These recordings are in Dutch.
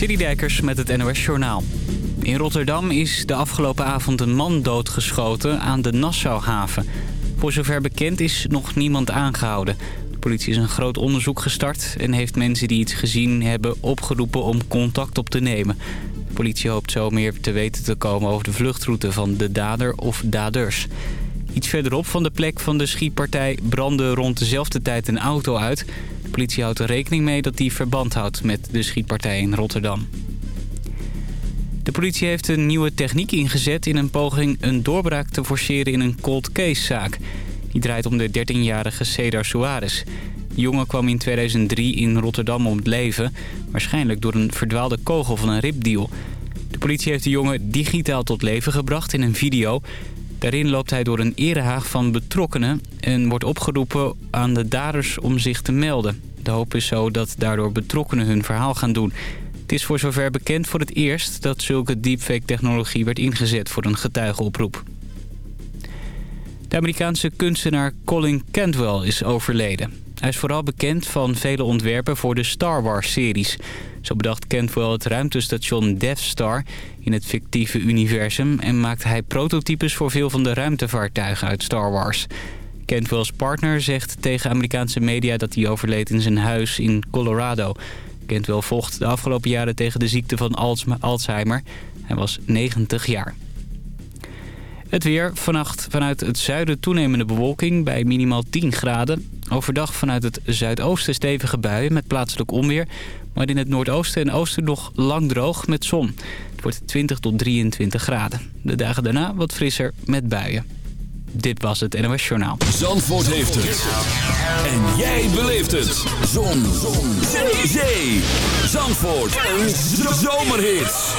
Dijkers met het NOS Journaal. In Rotterdam is de afgelopen avond een man doodgeschoten aan de Nassauhaven. Voor zover bekend is nog niemand aangehouden. De politie is een groot onderzoek gestart... en heeft mensen die iets gezien hebben opgeroepen om contact op te nemen. De politie hoopt zo meer te weten te komen over de vluchtroute van de dader of daders. Iets verderop van de plek van de schietpartij brandde rond dezelfde tijd een auto uit. De politie houdt er rekening mee dat die verband houdt met de schietpartij in Rotterdam. De politie heeft een nieuwe techniek ingezet in een poging een doorbraak te forceren in een cold case zaak. Die draait om de 13-jarige Cedar Soares. De jongen kwam in 2003 in Rotterdam om het leven, waarschijnlijk door een verdwaalde kogel van een ripdeal. De politie heeft de jongen digitaal tot leven gebracht in een video. Daarin loopt hij door een erehaag van betrokkenen en wordt opgeroepen aan de daders om zich te melden. De hoop is zo dat daardoor betrokkenen hun verhaal gaan doen. Het is voor zover bekend voor het eerst dat zulke deepfake-technologie werd ingezet voor een getuigenoproep. De Amerikaanse kunstenaar Colin Cantwell is overleden. Hij is vooral bekend van vele ontwerpen voor de Star Wars-series. Zo bedacht Cantwell het ruimtestation Death Star in het fictieve universum... en maakte hij prototypes voor veel van de ruimtevaartuigen uit Star Wars. Cantwell's partner zegt tegen Amerikaanse media dat hij overleed in zijn huis in Colorado. Cantwell vocht de afgelopen jaren tegen de ziekte van Alzheimer. Hij was 90 jaar. Het weer. Vannacht vanuit het zuiden toenemende bewolking bij minimaal 10 graden. Overdag vanuit het zuidoosten stevige buien met plaatselijk onweer. Maar in het noordoosten en oosten nog lang droog met zon. Het wordt 20 tot 23 graden. De dagen daarna wat frisser met buien. Dit was het NOS Journaal. Zandvoort heeft het. En jij beleeft het. Zon. zon. Zee. Zandvoort. Een zomerhit.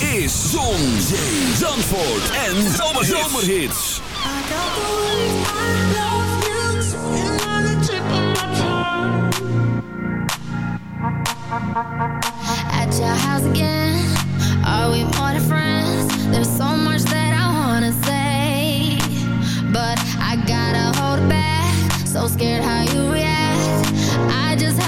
Is Zon, Zee, Zandvoort en Zomerhits. At your house again, are we more than friends? There's so much that I wanna say, but I gotta hold back. So scared how you react. I just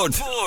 Zandvoort.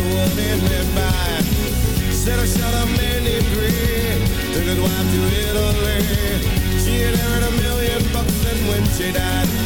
what lived by. Said I shot a man in green, took his wife to Italy. She inherited a million bucks and when she died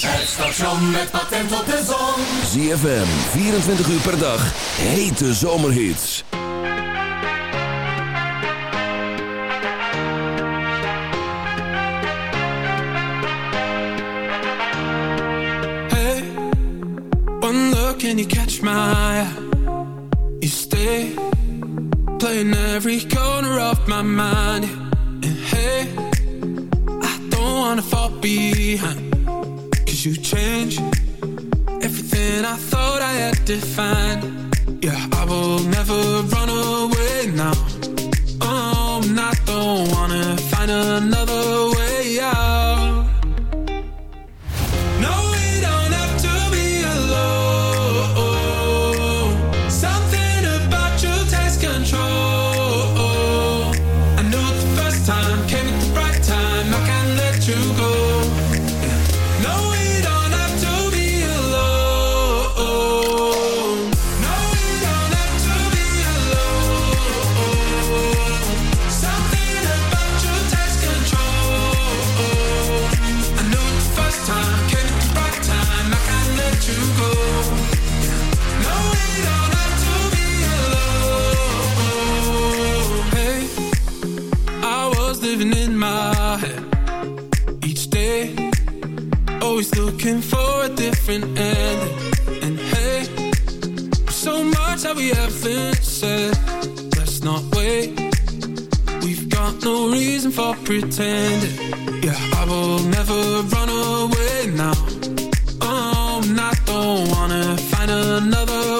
Het station met patent op de zon. ZFM, 24 uur per dag. Hete zomerhits. Hey, one look and you catch my eye. You stay, playing every corner of my mind. living in my head each day. Always looking for a different ending. And hey, so much that we haven't said. Let's not wait. We've got no reason for pretending. Yeah, I will never run away now. Oh, and I don't wanna find another